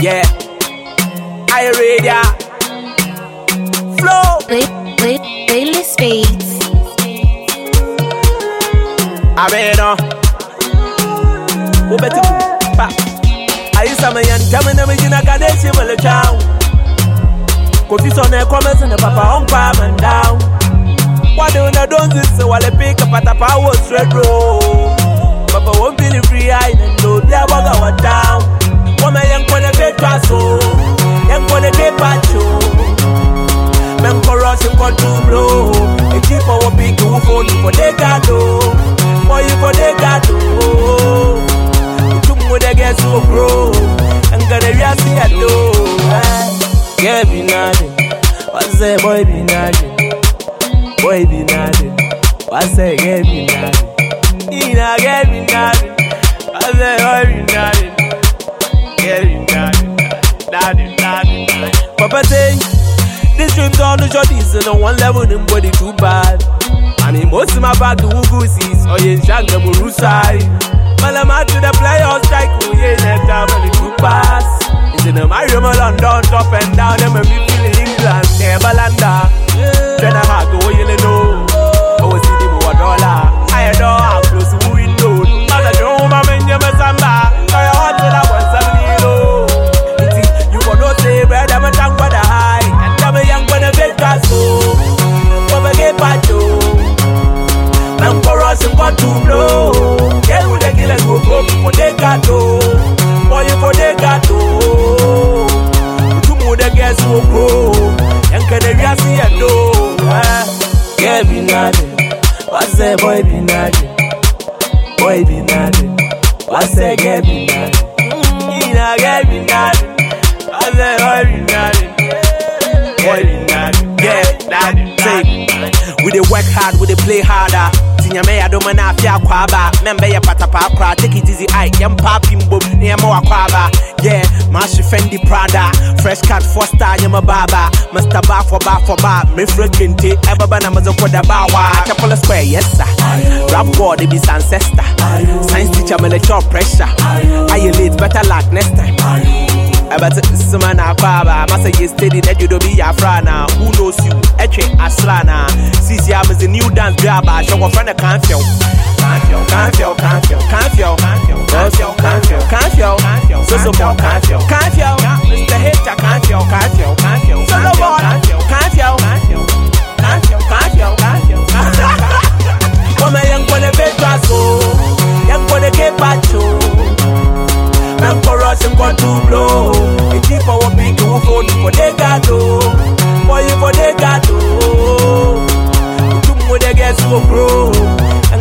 Yeah. I read ya. Flow. Play, play, playlist beats. I mean, uh. Who better? I used to me and tell me never gonna get this you will chow. Kofi son e comments and the papa on palm and down. Why do you don't this so while I pick up at the power straight road? Papa won't be free control blow. A cheap our big who phone for the gado. Boy you for the gado. Tum with grow. And gonna real see a do. Yeah, be nothing. What's that boy be? Boy be nothing. What's that get be nothing? Ina get be nothing. What's that boy be nothing? Get be. Nothing, nothing. Papa say. Dream's on the shorties and on one level, them body too bad. I mean, most my bag, the Wugusis, or Shanga Murusai. Well, I'm out to the playoffs, strike, who ain't and the two pass. It's in the Mario London, top and down, them and me feeling England, Timberlanda. Then I have to to blow yeah we the killers go go for the gato boy you for the gato. To move the will grow and can the see and do yeah be nothing what's that boy be nothing boy be nothing what's that get be nothing we dey work hard, we dey play harder. Tinya me adom na afia kwaba. Membe ya patapa akra. Take it easy, I yam papi mbom. Ne yam wa kwaba. Yeah, mashi Fendi Prada. Fresh cut four star nyama baba. Mr. Bar for bar for bar. Me frequente. Ebaba na mazo kwa da bawa. Chapel Square, yes sir. Rap God, it be ancestor. Science teacher, me let your pressure. I late, better luck next time. But some man a baba, massa you steady that you do be a frana. Who you? Eche aslana. Sisi a new dance grabber. Show a friend a can't feel. Can't feel, can't feel, can't feel, can't feel, can't feel, can't feel, can't feel, can't feel, so so more can't feel, can't feel, Mr. Hater can't feel, can't feel, can't feel, so no more can't feel, can't feel, can't feel, can't feel, can't feel, can't feel, can't feel. Come young for the so for the Cape Pacho. Men for in what to for you for the gato. Tum with the guess who grow. I'm